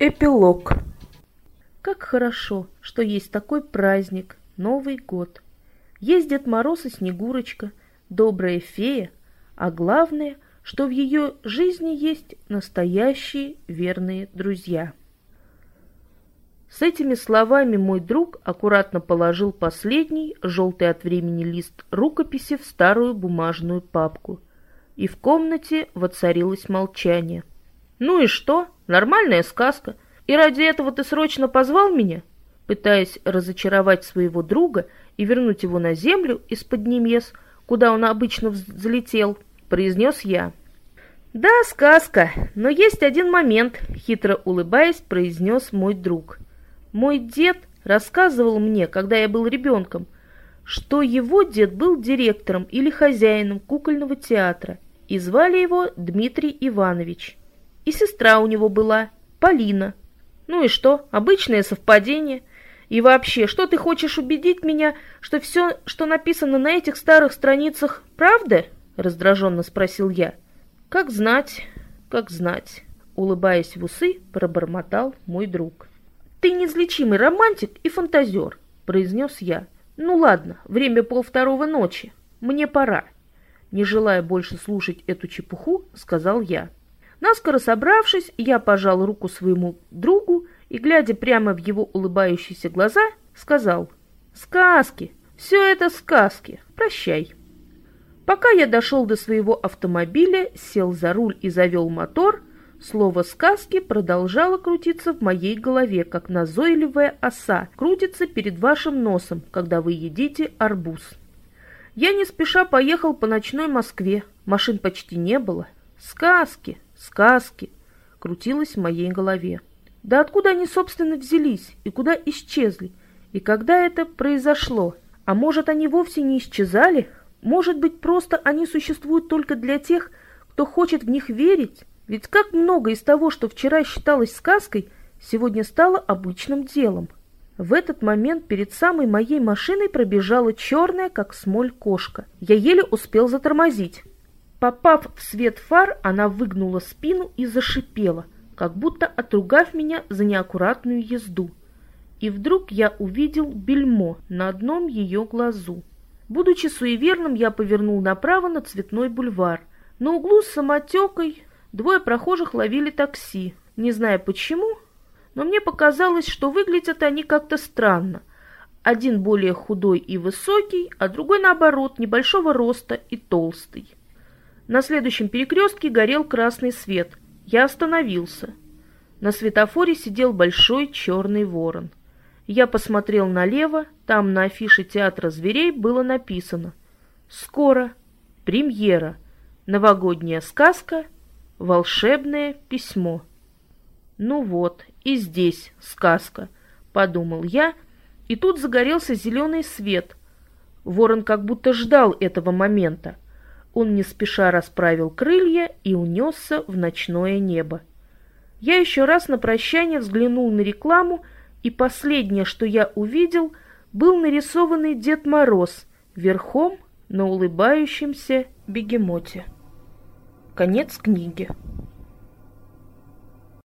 Эпилог Как хорошо, что есть такой праздник, Новый год. Есть Дед Мороз и Снегурочка, добрая фея, а главное, что в ее жизни есть настоящие верные друзья. С этими словами мой друг аккуратно положил последний, желтый от времени лист рукописи в старую бумажную папку. И в комнате воцарилось молчание. «Ну и что?» Нормальная сказка. И ради этого ты срочно позвал меня?» Пытаясь разочаровать своего друга и вернуть его на землю из-под небес, куда он обычно взлетел, произнес я. «Да, сказка, но есть один момент», — хитро улыбаясь, произнес мой друг. «Мой дед рассказывал мне, когда я был ребенком, что его дед был директором или хозяином кукольного театра, и звали его Дмитрий Иванович. И сестра у него была, Полина. Ну и что, обычное совпадение. И вообще, что ты хочешь убедить меня, что все, что написано на этих старых страницах, правда? Раздраженно спросил я. Как знать, как знать. Улыбаясь в усы, пробормотал мой друг. «Ты неизлечимый романтик и фантазер», — произнес я. «Ну ладно, время полвторого ночи. Мне пора». Не желая больше слушать эту чепуху, сказал я. Наскоро собравшись, я пожал руку своему другу и, глядя прямо в его улыбающиеся глаза, сказал «Сказки! Все это сказки! Прощай!» Пока я дошел до своего автомобиля, сел за руль и завел мотор, слово «сказки» продолжало крутиться в моей голове, как назойливая оса крутится перед вашим носом, когда вы едите арбуз. Я не спеша поехал по ночной Москве, машин почти не было. Сказки! Сказки, крутилось в моей голове. Да откуда они, собственно, взялись и куда исчезли? И когда это произошло? А может, они вовсе не исчезали? Может быть, просто они существуют только для тех, кто хочет в них верить? Ведь как много из того, что вчера считалось сказкой, сегодня стало обычным делом. В этот момент перед самой моей машиной пробежала черная, как смоль, кошка. Я еле успел затормозить. Попав в свет фар, она выгнула спину и зашипела, как будто отругав меня за неаккуратную езду. И вдруг я увидел бельмо на одном ее глазу. Будучи суеверным, я повернул направо на Цветной бульвар. На углу с самотекой двое прохожих ловили такси. Не знаю почему, но мне показалось, что выглядят они как-то странно. Один более худой и высокий, а другой, наоборот, небольшого роста и толстый. На следующем перекрестке горел красный свет. Я остановился. На светофоре сидел большой черный ворон. Я посмотрел налево, там на афише театра зверей было написано «Скоро. Премьера. Новогодняя сказка. Волшебное письмо». «Ну вот, и здесь сказка», — подумал я, и тут загорелся зеленый свет. Ворон как будто ждал этого момента — он не спеша расправил крылья и унесся в ночное небо. Я еще раз на прощание взглянул на рекламу, и последнее, что я увидел, был нарисованный Дед Мороз верхом на улыбающемся бегемоте. Конец книги.